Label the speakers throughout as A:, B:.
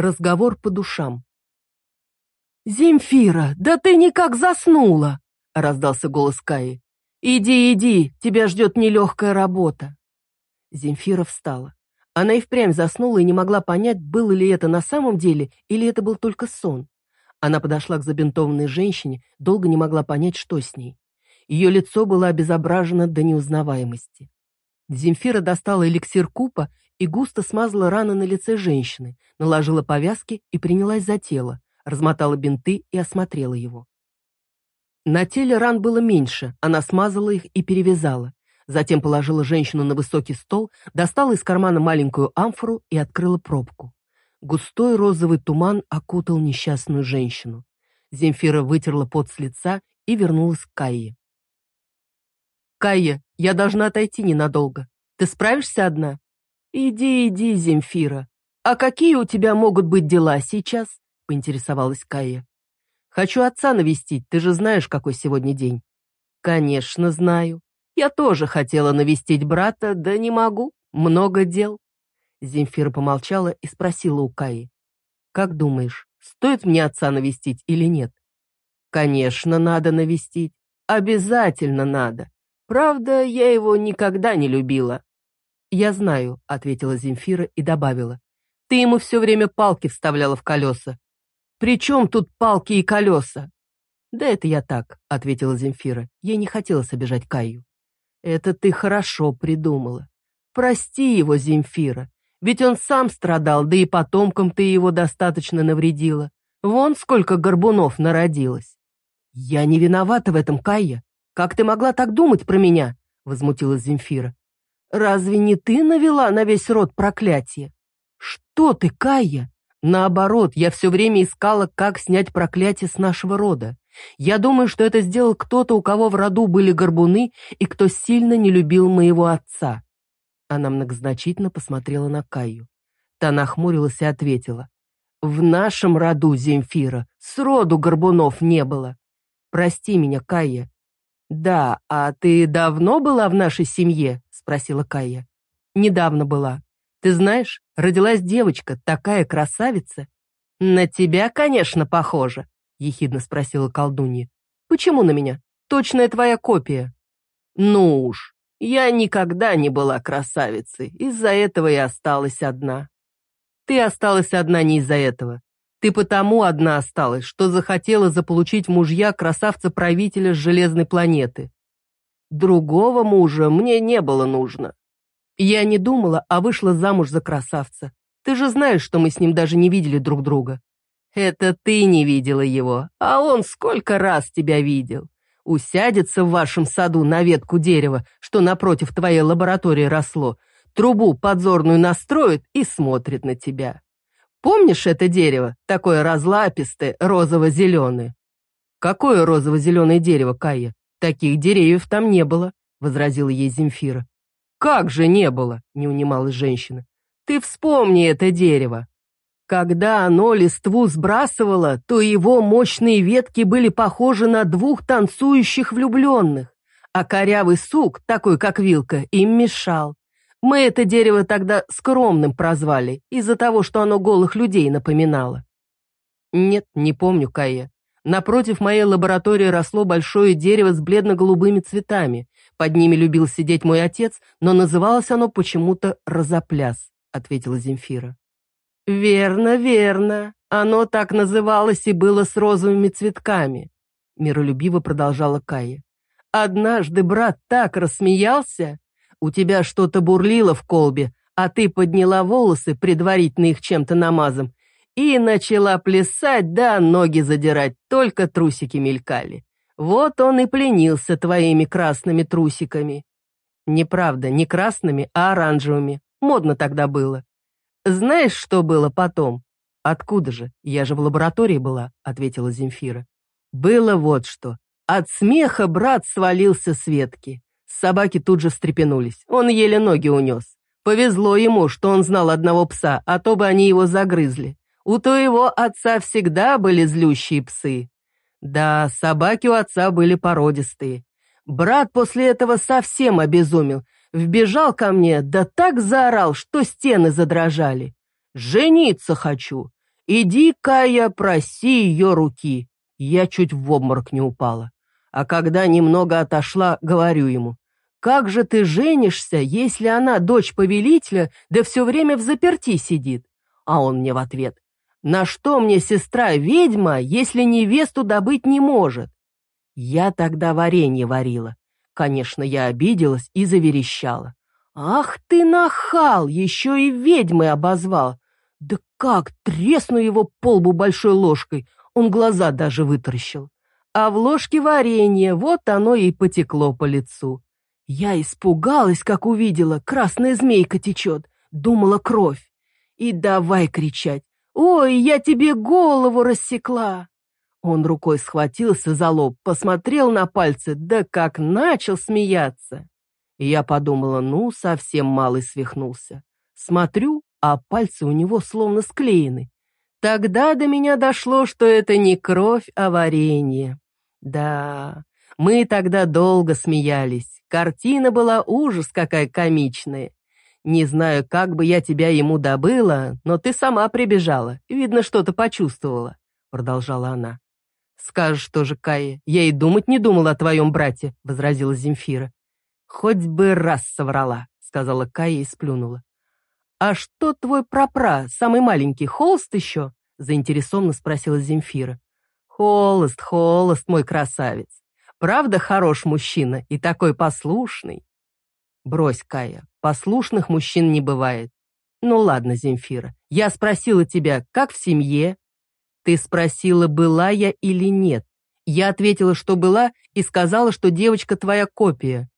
A: Разговор по душам. «Земфира, да ты никак заснула!» — раздался голос Каи. «Иди, иди, тебя ждет нелегкая работа». Земфира встала. Она и впрямь заснула и не могла понять, было ли это на самом деле или это был только сон. Она подошла к забинтованной женщине, долго не могла понять, что с ней. Ее лицо было обезображено до неузнаваемости. Земфира достала эликсир купа и густо смазала раны на лице женщины, наложила повязки и принялась за тело, размотала бинты и осмотрела его. На теле ран было меньше, она смазала их и перевязала. Затем положила женщину на высокий стол, достала из кармана маленькую амфору и открыла пробку. Густой розовый туман окутал несчастную женщину. Земфира вытерла пот с лица и вернулась к Кайе. «Кайя, я должна отойти ненадолго. Ты справишься одна?» «Иди, иди, Земфира. А какие у тебя могут быть дела сейчас?» — поинтересовалась Кая. «Хочу отца навестить, ты же знаешь, какой сегодня день». «Конечно, знаю. Я тоже хотела навестить брата, да не могу. Много дел». Земфира помолчала и спросила у Каи. «Как думаешь, стоит мне отца навестить или нет?» «Конечно, надо навестить. Обязательно надо. Правда, я его никогда не любила. «Я знаю», — ответила Земфира и добавила. «Ты ему все время палки вставляла в колеса». «При чем тут палки и колеса?» «Да это я так», — ответила Земфира. Ей не хотелось обижать Каю. «Это ты хорошо придумала. Прости его, Земфира, ведь он сам страдал, да и потомкам ты его достаточно навредила. Вон сколько горбунов народилось». «Я не виновата в этом, Кая. Как ты могла так думать про меня?» — возмутилась Земфира. Разве не ты навела на весь род проклятие? Что ты, Кая? Наоборот, я все время искала, как снять проклятие с нашего рода. Я думаю, что это сделал кто-то, у кого в роду были горбуны и кто сильно не любил моего отца. Она многозначительно посмотрела на Каю. Та нахмурилась и ответила. «В нашем роду, Земфира, сроду горбунов не было. Прости меня, Кая». «Да, а ты давно была в нашей семье?» Спросила Кая. «Недавно была. Ты знаешь, родилась девочка, такая красавица». «На тебя, конечно, похожа», — ехидно спросила колдунья. «Почему на меня? Точная твоя копия». «Ну уж, я никогда не была красавицей, из-за этого и осталась одна». «Ты осталась одна не из-за этого. Ты потому одна осталась, что захотела заполучить мужья красавца-правителя с железной планеты. Другого мужа мне не было нужно. Я не думала, а вышла замуж за красавца. Ты же знаешь, что мы с ним даже не видели друг друга. Это ты не видела его, а он сколько раз тебя видел. Усядется в вашем саду на ветку дерева, что напротив твоей лаборатории росло, трубу подзорную настроит и смотрит на тебя. Помнишь это дерево, такое разлапистое, розово-зеленое? Какое розово-зеленое дерево, Кая? «Таких деревьев там не было», — возразила ей Земфира. «Как же не было?» — не унималась женщина. «Ты вспомни это дерево. Когда оно листву сбрасывало, то его мощные ветки были похожи на двух танцующих влюбленных, а корявый сук, такой как вилка, им мешал. Мы это дерево тогда скромным прозвали, из-за того, что оно голых людей напоминало. Нет, не помню, Кая. Напротив моей лаборатории росло большое дерево с бледно-голубыми цветами. Под ними любил сидеть мой отец, но называлось оно почему-то «Розопляс», — ответила Земфира. «Верно, верно. Оно так называлось и было с розовыми цветками», — миролюбиво продолжала Кая. «Однажды брат так рассмеялся. У тебя что-то бурлило в колбе, а ты подняла волосы, предварительно их чем-то намазом, и начала плясать, да ноги задирать, только трусики мелькали. Вот он и пленился твоими красными трусиками. Неправда, не красными, а оранжевыми. Модно тогда было. Знаешь, что было потом? Откуда же? Я же в лаборатории была, ответила Земфира. Было вот что. От смеха брат свалился с ветки. Собаки тут же встрепенулись. Он еле ноги унес. Повезло ему, что он знал одного пса, а то бы они его загрызли. У твоего отца всегда были злющие псы. Да, собаки у отца были породистые. Брат после этого совсем обезумел. Вбежал ко мне, да так заорал, что стены задрожали. «Жениться хочу! Иди, Кая, проси ее руки. Я чуть в обморок не упала. А когда немного отошла, говорю ему, «Как же ты женишься, если она дочь повелителя, да все время в заперти сидит?» А он мне в ответ, «На что мне сестра ведьма, если невесту добыть не может?» Я тогда варенье варила. Конечно, я обиделась и заверещала. «Ах ты нахал, еще и ведьмой обозвал! Да как, тресну его по лбу большой ложкой, он глаза даже вытаращил. А в ложке варенье, вот оно и потекло по лицу. Я испугалась, как увидела, красная змейка течет, думала кровь. И давай кричать, «Ой, я тебе голову рассекла!» Он рукой схватился за лоб, посмотрел на пальцы, да как начал смеяться. Я подумала, ну, совсем малый свихнулся. Смотрю, а пальцы у него словно склеены. Тогда до меня дошло, что это не кровь, а варенье. Да, мы тогда долго смеялись. Картина была ужас какая комичная. Не знаю, как бы я тебя ему добыла, но ты сама прибежала. Видно, что-то почувствовала, — продолжала она. «Скажешь тоже, Кая, я и думать не думала о твоем брате», — возразила Земфира. «Хоть бы раз соврала», — сказала Кая и сплюнула. «А что твой прапра, самый маленький, холст еще?» — заинтересованно спросила Земфира. «Холост, холост, мой красавец. Правда, хорош мужчина и такой послушный?» «Брось, Кая, послушных мужчин не бывает. Ну ладно, Земфира, я спросила тебя, как в семье?» «Ты спросила, была я или нет. Я ответила, что была, и сказала, что девочка твоя копия.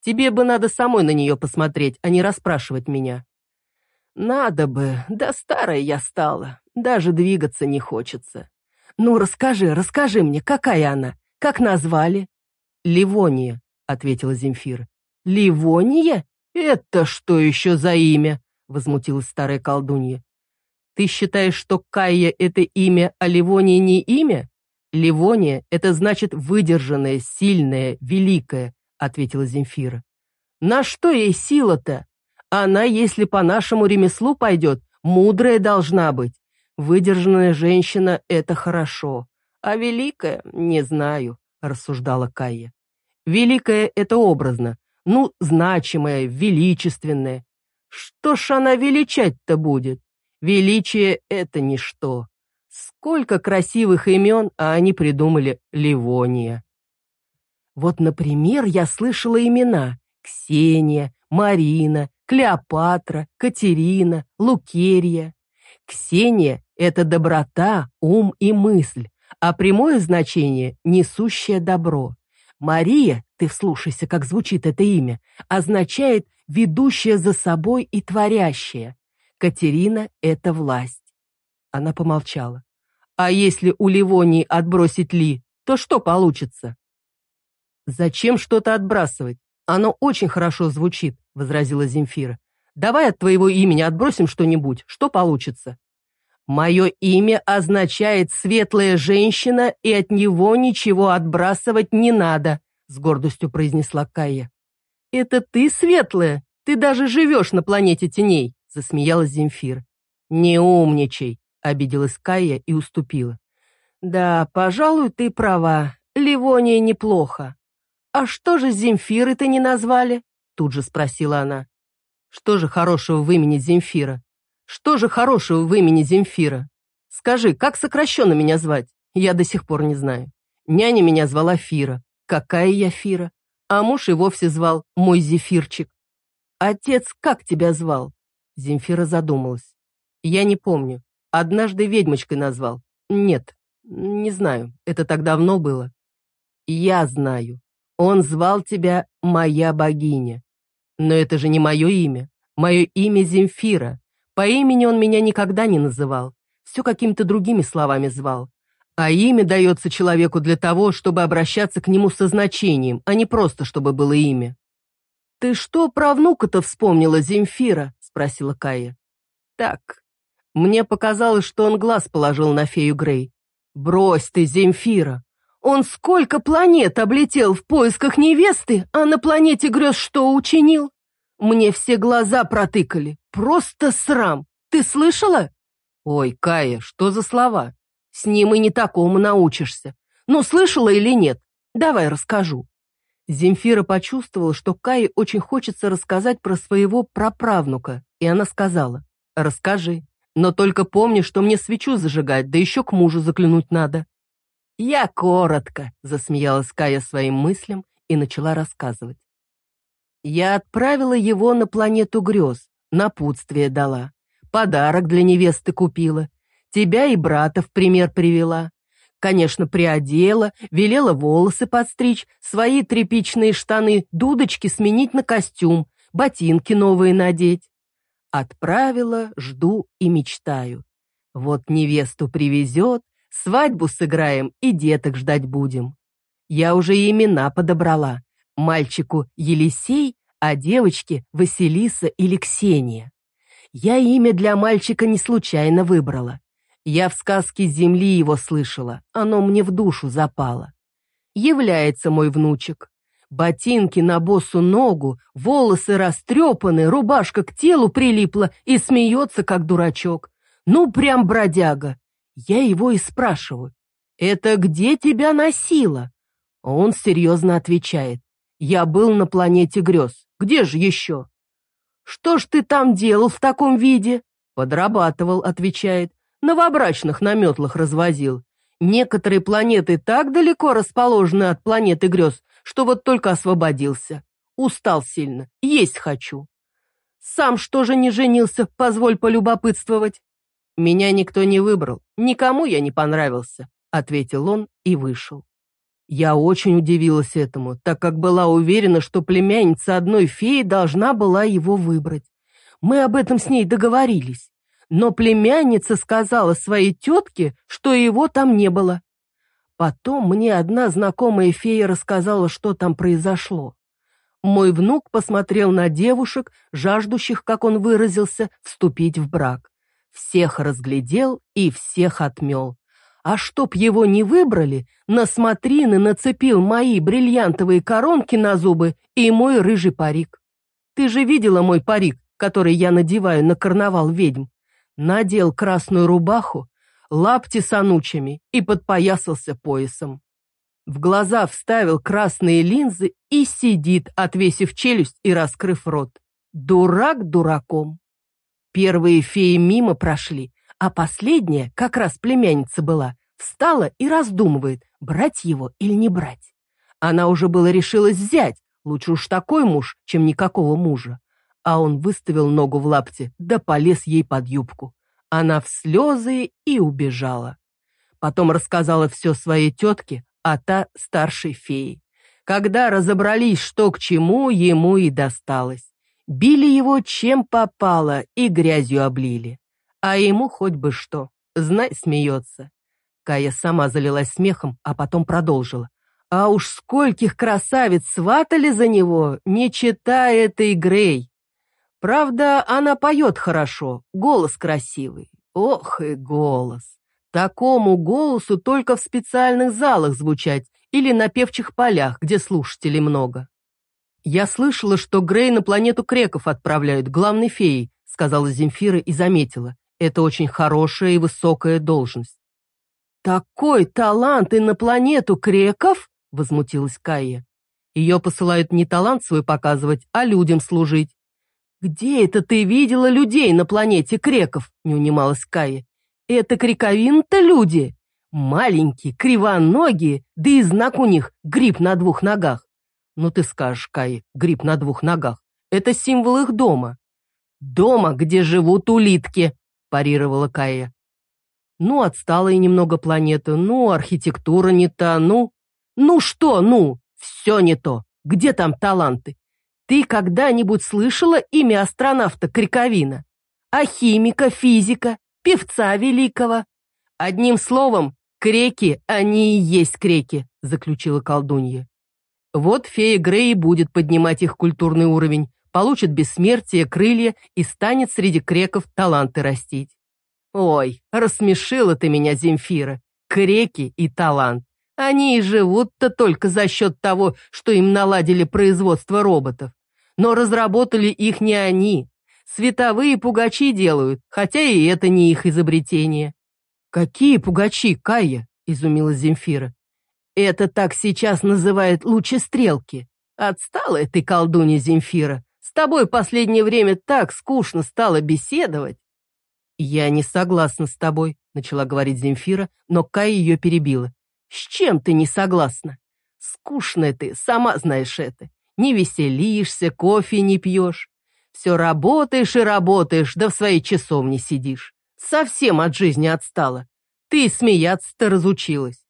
A: Тебе бы надо самой на нее посмотреть, а не расспрашивать меня». «Надо бы, да старая я стала, даже двигаться не хочется. Ну, расскажи, расскажи мне, какая она, как назвали?» «Ливония», — ответила Земфира. «Ливония? Это что еще за имя?» — возмутилась старая колдунья. «Ты считаешь, что Кайя — это имя, а Ливония не имя?» «Ливония — это значит выдержанная, сильная, великая», — ответила Земфира. «На что ей сила-то? Она, если по нашему ремеслу пойдет, мудрая должна быть. Выдержанная женщина — это хорошо, а великая — не знаю», — рассуждала Кайя. «Великая — это образно, ну, значимая, величественная. Что ж она величать-то будет? Величие — это ничто. Сколько красивых имен, а они придумали Ливония. Вот, например, я слышала имена Ксения, Марина, Клеопатра, Катерина, Лукерия. Ксения — это доброта, ум и мысль, а прямое значение — несущее добро. Мария, ты вслушайся, как звучит это имя, означает «ведущая за собой и творящая». Катерина — это власть. Она помолчала. А если у Ливонии отбросить Ли, то что получится? Зачем что-то отбрасывать? Оно очень хорошо звучит. — возразила Земфира. «Давай от твоего имени отбросим что-нибудь. Что получится?» «Мое имя означает «светлая женщина», и от него ничего отбрасывать не надо», — с гордостью произнесла Кая. «Это ты светлая? Ты даже живешь на планете теней», — засмеялась Земфира. «Не умничай», — обиделась Кая и уступила. «Да, пожалуй, ты права. Ливония неплохо. А что же Земфиры-то не назвали?» Тут же спросила она. Что же хорошего в имени Земфира? Что же хорошего в имени Земфира? Скажи, как сокращенно меня звать? Я до сих пор не знаю. Няня меня звала Фира. Какая я Фира? А муж и вовсе звал мой Зефирчик. Отец как тебя звал? Земфира задумалась. Я не помню. Однажды ведьмочкой назвал. Нет, не знаю. Это так давно было. Я знаю. Он звал тебя «Моя богиня». Но это же не мое имя. Мое имя Земфира. По имени он меня никогда не называл. Все какими-то другими словами звал. А имя дается человеку для того, чтобы обращаться к нему со значением, а не просто, чтобы было имя. «Ты что про внука-то вспомнила, Земфира?» — спросила Кая. «Так. Мне показалось, что он глаз положил на фею Грей. Брось ты, Земфира! Он сколько планет облетел в поисках невесты, а на планете грез что учинил? Мне все глаза протыкали. Просто срам. Ты слышала? Ой, Кая, что за слова? С ним и не такому научишься. Ну, слышала или нет? Давай расскажу. Земфира почувствовала, что Кае очень хочется рассказать про своего праправнука, и она сказала, «Расскажи, но только помни, что мне свечу зажигать, да еще к мужу заглянуть надо». «Я коротко», — засмеялась Кая своим мыслям и начала рассказывать. «Я отправила его на планету грез, напутствие дала, подарок для невесты купила, тебя и брата в пример привела. Конечно, приодела, велела волосы подстричь, свои тряпичные штаны, дудочки сменить на костюм, ботинки новые надеть. Отправила, жду и мечтаю. Вот невесту привезет, свадьбу сыграем и деток ждать будем. Я уже имена подобрала. Мальчику Елисей, а девочке Василиса или Ксения. Я имя для мальчика не случайно выбрала. Я в сказке земли его слышала, оно мне в душу запало. Является мой внучек. Ботинки на босу ногу, волосы растрепаны, рубашка к телу прилипла и смеется, как дурачок. Ну, прям бродяга. Я его и спрашиваю, «Это где тебя носило?» Он серьезно отвечает, «Я был на планете грез. Где же еще?» «Что ж ты там делал в таком виде?» «Подрабатывал», — отвечает новобрачных на метлах развозил. Некоторые планеты так далеко расположены от планеты грез, что вот только освободился. Устал сильно, есть хочу. Сам что же не женился, позволь полюбопытствовать. Меня никто не выбрал, никому я не понравился, ответил он и вышел. Я очень удивилась этому, так как была уверена, что племянница одной феи должна была его выбрать. Мы об этом с ней договорились но племянница сказала своей тетке, что его там не было. Потом мне одна знакомая фея рассказала, что там произошло. Мой внук посмотрел на девушек, жаждущих, как он выразился, вступить в брак. Всех разглядел и всех отмел. А чтоб его не выбрали, на смотрины нацепил мои бриллиантовые коронки на зубы и мой рыжий парик. Ты же видела мой парик, который я надеваю на карнавал ведьм? надел красную рубаху, лапти с анучами и подпоясался поясом. В глаза вставил красные линзы и сидит, отвесив челюсть и раскрыв рот. Дурак дураком. Первые феи мимо прошли, а последняя, как раз племянница была, встала и раздумывает, брать его или не брать. Она уже было решилась взять, лучше уж такой муж, чем никакого мужа а он выставил ногу в лапте, да полез ей под юбку. Она в слезы и убежала. Потом рассказала все своей тетке, а та старшей феи. Когда разобрались, что к чему, ему и досталось. Били его чем попало и грязью облили. А ему хоть бы что, знай, смеется. Кая сама залилась смехом, а потом продолжила. А уж скольких красавиц сватали за него, не читая этой Грей. Правда, она поет хорошо, голос красивый. Ох и голос! Такому голосу только в специальных залах звучать или на певчих полях, где слушателей много. «Я слышала, что Грей на планету Креков отправляют, главной феей», сказала Земфира и заметила. Это очень хорошая и высокая должность. «Такой талант и на планету Креков?» возмутилась Кая. Ее посылают не талант свой показывать, а людям служить. «Где это ты видела людей на планете Креков?» — не унималась Кая. «Это крековин-то люди! Маленькие, кривоногие, да и знак у них — гриб на двух ногах. Ну ты скажешь, Кая, гриб на двух ногах. Это символ их дома». «Дома, где живут улитки», — парировала Кая. «Ну, отсталая немного планета, ну, архитектура не та, ну...» «Ну что, ну? Все не то. Где там таланты? Ты когда-нибудь слышала имя астронавта Криковина? А химика, физика, певца великого? Одним словом, креки, они и есть креки, заключила колдунья. Вот фея Грей будет поднимать их культурный уровень, получит бессмертие, крылья и станет среди креков таланты растить. Ой, рассмешила ты меня, Земфира. Креки и талант. Они и живут-то только за счет того, что им наладили производство роботов. Но разработали их не они. Световые пугачи делают, хотя и это не их изобретение». «Какие пугачи, Кая?» — изумилась Земфира. «Это так сейчас называют лучестрелки. Отстала ты, колдунья Земфира. С тобой последнее время так скучно стало беседовать». «Я не согласна с тобой», — начала говорить Земфира, но Кая ее перебила. «С чем ты не согласна? Скучная ты, сама знаешь это. Не веселишься, кофе не пьешь. Все работаешь и работаешь, да в своей часовне сидишь. Совсем от жизни отстала. Ты смеяться-то разучилась.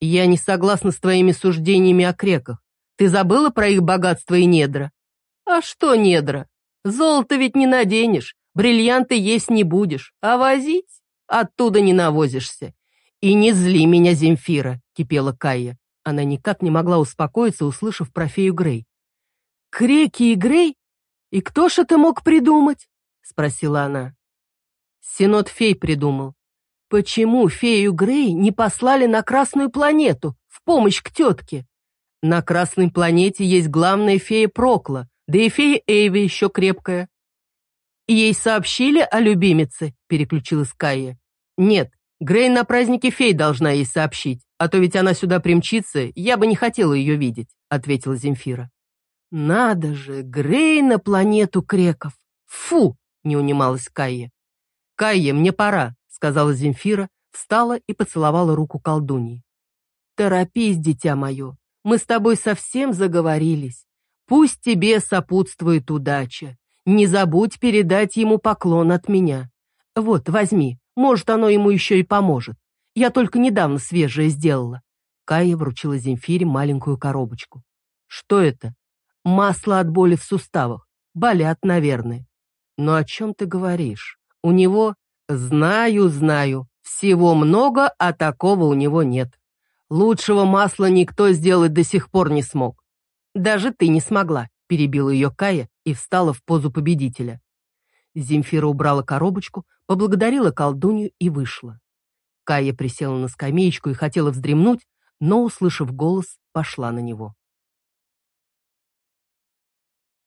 A: Я не согласна с твоими суждениями о креках. Ты забыла про их богатство и недра? А что недра? Золото ведь не наденешь, Бриллианты есть не будешь, а возить оттуда не навозишься. И не зли меня, Земфира, кипела Кая. Она никак не могла успокоиться, услышав про фею Грей. Креки и Грей? И кто ж это мог придумать? Спросила она. Синод фей придумал. Почему фею Грей не послали на Красную планету в помощь к тетке? На Красной планете есть главная фея Прокла, да и фея Эйви еще крепкая. «Ей сообщили о любимице?» – переключилась Кайя. «Нет, Грей на празднике фей должна ей сообщить, а то ведь она сюда примчится, я бы не хотела ее видеть», – ответила Земфира. «Надо же, Грей на планету креков! Фу!» – не унималась Кайя. «Кайя, мне пора», – сказала Земфира, встала и поцеловала руку колдуньи. «Торопись, дитя мое, мы с тобой совсем заговорились. Пусть тебе сопутствует удача. Не забудь передать ему поклон от меня. Вот, возьми, может, оно ему еще и поможет. Я только недавно свежее сделала». Кая вручила Земфире маленькую коробочку. «Что это?» «Масло от боли в суставах. Болят, наверное». «Но о чем ты говоришь? У него...» «Знаю, знаю. Всего много, а такого у него нет. Лучшего масла никто сделать до сих пор не смог. Даже ты не смогла перебила ее Кая и встала в позу победителя. Земфира убрала коробочку, поблагодарила колдунью и вышла. Кая присела на скамеечку и хотела вздремнуть, но, услышав голос, пошла на него.